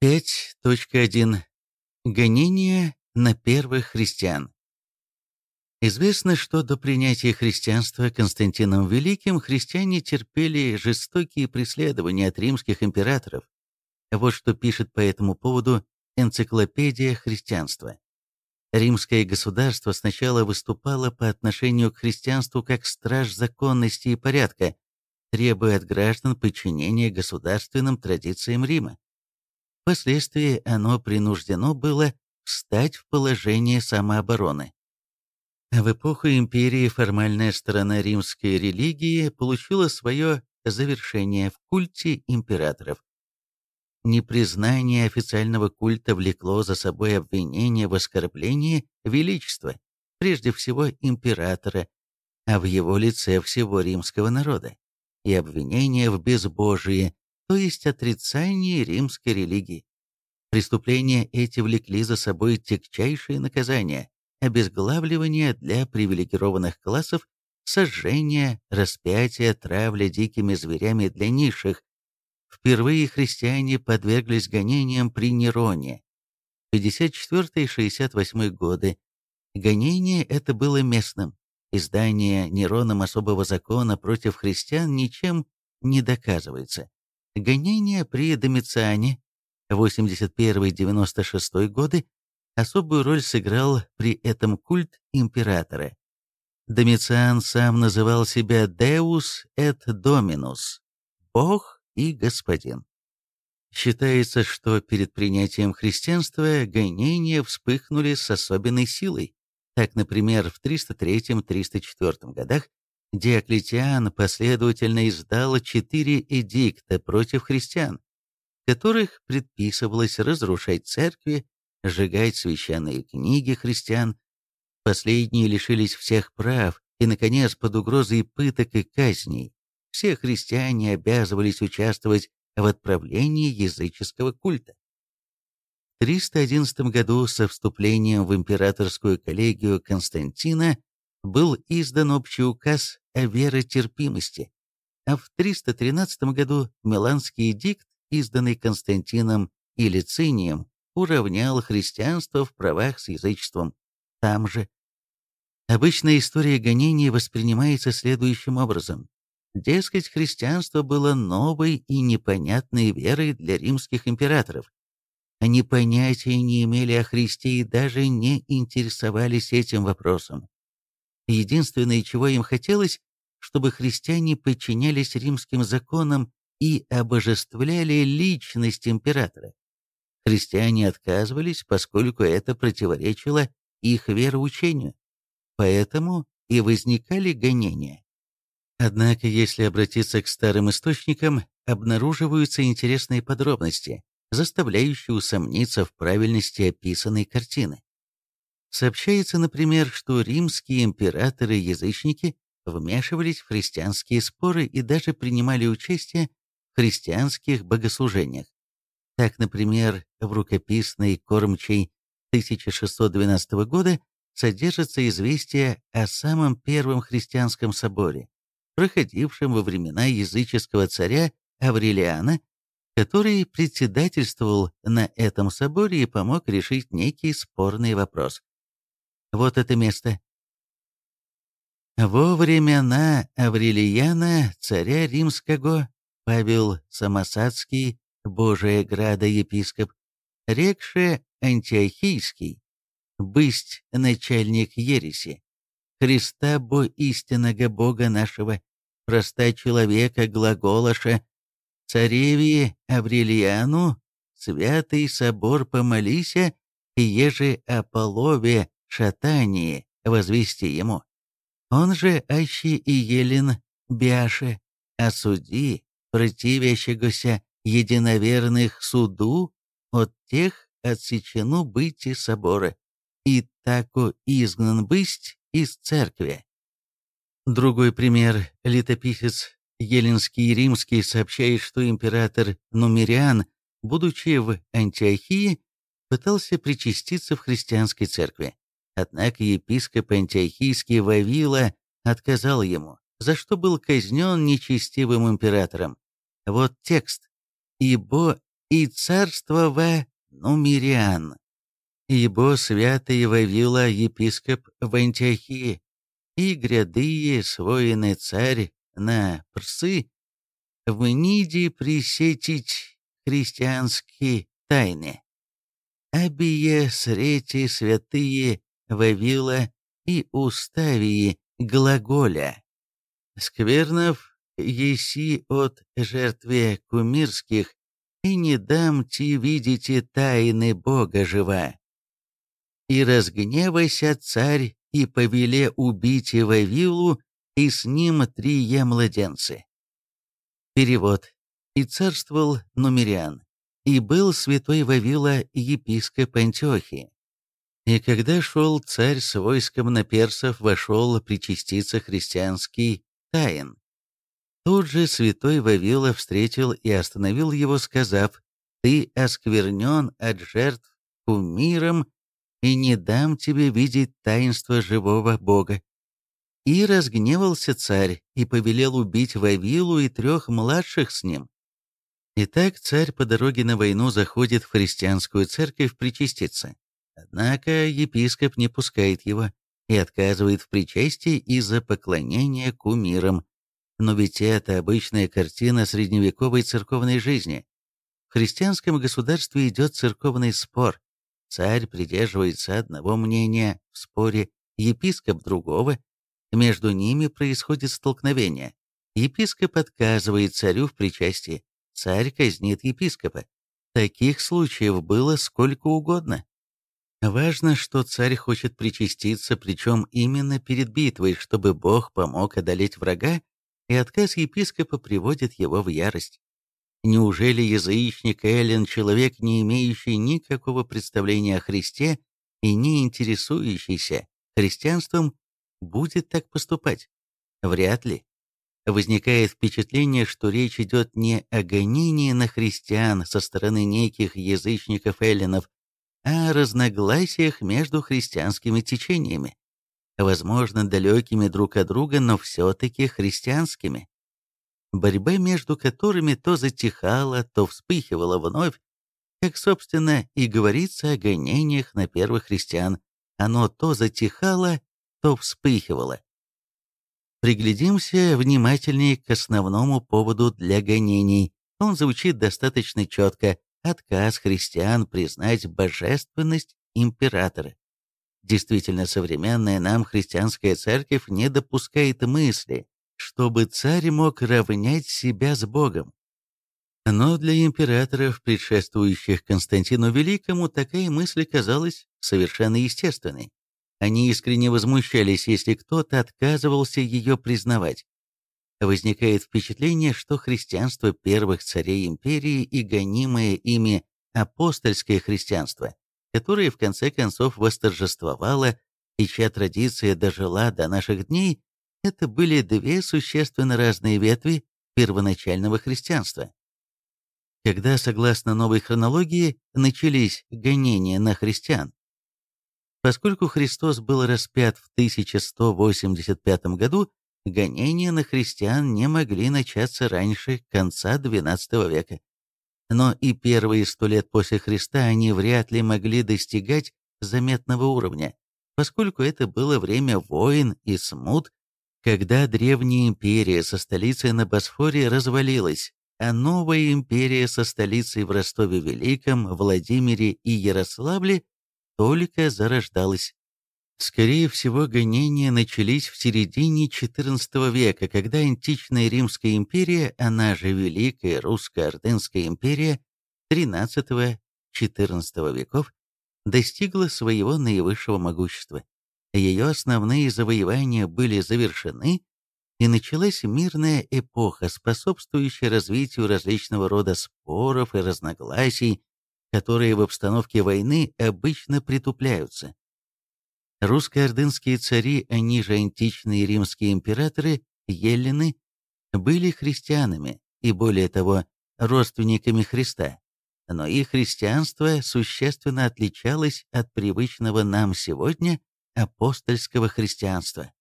5.1. Гонение на первых христиан. Известно, что до принятия христианства Константином Великим христиане терпели жестокие преследования от римских императоров. Вот что пишет по этому поводу энциклопедия христианства. Римское государство сначала выступало по отношению к христианству как страж законности и порядка, требуя от граждан подчинения государственным традициям Рима. Впоследствии оно принуждено было встать в положение самообороны. В эпоху империи формальная сторона римской религии получила свое завершение в культе императоров. Непризнание официального культа влекло за собой обвинение в оскорблении величества, прежде всего императора, а в его лице всего римского народа, и обвинение в безбожии, то есть отрицании римской религии. Преступления эти влекли за собой тягчайшие наказания, обезглавливание для привилегированных классов, сожжение, распятие, травля дикими зверями для низших. Впервые христиане подверглись гонениям при Нероне. 54-68 годы. Гонение это было местным. Издание Нероном особого закона против христиан ничем не доказывается. Гонение при Домициане 81-96 годы Особую роль сыграл при этом культ императора. Домициан сам называл себя «Deus et Dominus» — «Бог и Господин». Считается, что перед принятием христианства гонения вспыхнули с особенной силой. Так, например, в 303-304 годах Диоклетиан последовательно издал четыре эдикта против христиан, в которых предписывалось разрушать церкви, сжигать священные книги христиан. Последние лишились всех прав, и, наконец, под угрозой пыток и казней, все христиане обязывались участвовать в отправлении языческого культа. В 311 году со вступлением в императорскую коллегию Константина был издан общий указ о веротерпимости, а в 313 году Миланский эдикт, изданный Константином и Лицинием, уравнял христианство в правах с язычеством. Там же. Обычная история гонений воспринимается следующим образом. Дескать, христианство было новой и непонятной верой для римских императоров. Они понятия не имели о Христе и даже не интересовались этим вопросом. Единственное, чего им хотелось, чтобы христиане подчинялись римским законам и обожествляли личность императора. Христиане отказывались, поскольку это противоречило их вероучению. Поэтому и возникали гонения. Однако, если обратиться к старым источникам, обнаруживаются интересные подробности, заставляющие усомниться в правильности описанной картины. Сообщается, например, что римские императоры-язычники вмешивались в христианские споры и даже принимали участие в христианских богослужениях. Так, например, в рукописной кормчей 1612 года содержится известие о самом первом христианском соборе, проходившем во времена языческого царя Аврелиана, который председательствовал на этом соборе и помог решить некий спорный вопрос. Вот это место. Во времена Аврелияна, царя римского, Павел Самосадский Божия града епископ, рекше Антиохийский, бысть начальник ереси, Христа бо истинного Бога нашего, проста человека глаголаша, цареве Аврелиану, святый собор помолися, еже о полове шатании возвести ему. Он же аще и елен бяше, осуди противящегося единоверных суду, от тех отсечено быти собора, и тако изгнан бысть из церкви. Другой пример. Летописец Еленский и Римский сообщает, что император Нумериан, будучи в Антиохии, пытался причаститься в христианской церкви. Однако епископ Антиохийский Вавила отказал ему, за что был казнен нечестивым императором. Вот текст ибо и царствова Нумериан. Ибо святый Вавила епископ в Антиохии, и грядые своины царь на прсы, в Ниде присетить христианские тайны. Абие срети святые Вавила и уставии глаголя. Сквернов еси от жертве кумирских, и не дам ти видите тайны Бога жива. И разгневайся царь, и повеле убить Вавилу, и с ним три е младенцы. Перевод. И царствовал Нумериан, и был святой Вавила епископ Антиохии. И когда шел царь с войском на персов, вошел причаститься христианский Таин. Тут же святой Вавила встретил и остановил его, сказав, «Ты осквернен от жертв кумиром, и не дам тебе видеть таинство живого Бога». И разгневался царь, и повелел убить Вавилу и трех младших с ним. Итак, царь по дороге на войну заходит в христианскую церковь причаститься. Однако епископ не пускает его и отказывает в причастии из-за поклонения кумирам. Но ведь это обычная картина средневековой церковной жизни. В христианском государстве идет церковный спор. Царь придерживается одного мнения в споре, епископ другого. Между ними происходит столкновение. Епископ отказывает царю в причастии. Царь казнит епископа. Таких случаев было сколько угодно. Важно, что царь хочет причаститься, причем именно перед битвой, чтобы Бог помог одолеть врага, и отказ епископа приводит его в ярость. Неужели язычник Эллен, человек, не имеющий никакого представления о Христе и не интересующийся христианством, будет так поступать? Вряд ли. Возникает впечатление, что речь идет не о гонении на христиан со стороны неких язычников-эллинов, о разногласиях между христианскими течениями, возможно, далекими друг от друга, но все-таки христианскими, борьба между которыми то затихала, то вспыхивала вновь, как, собственно, и говорится о гонениях на первых христиан, оно то затихало, то вспыхивало. Приглядимся внимательнее к основному поводу для гонений. Он звучит достаточно четко отказ христиан признать божественность императора. Действительно, современная нам христианская церковь не допускает мысли, чтобы царь мог равнять себя с Богом. Но для императоров, предшествующих Константину Великому, такая мысль казалась совершенно естественной. Они искренне возмущались, если кто-то отказывался ее признавать возникает впечатление, что христианство первых царей империи и гонимое ими апостольское христианство, которое в конце концов восторжествовало и чья традиция дожила до наших дней, это были две существенно разные ветви первоначального христианства. Когда, согласно новой хронологии, начались гонения на христиан, Поскольку Христос был распят в 1185 году, гонения на христиан не могли начаться раньше конца XII века. Но и первые сто лет после Христа они вряд ли могли достигать заметного уровня, поскольку это было время войн и смут, когда древняя империя со столицей на Босфоре развалилась, а новая империя со столицей в Ростове-Великом, Владимире и Ярославле только зарождалась. Скорее всего, гонения начались в середине XIV века, когда античная Римская империя, она же Великая Русско-Ордынская империя XIII-XIV веков, достигла своего наивысшего могущества. Ее основные завоевания были завершены, и началась мирная эпоха, способствующая развитию различного рода споров и разногласий, которые в обстановке войны обычно притупляются. Русско-ордынские цари, они же античные римские императоры, еллины, были христианами и, более того, родственниками Христа, но их христианство существенно отличалось от привычного нам сегодня апостольского христианства.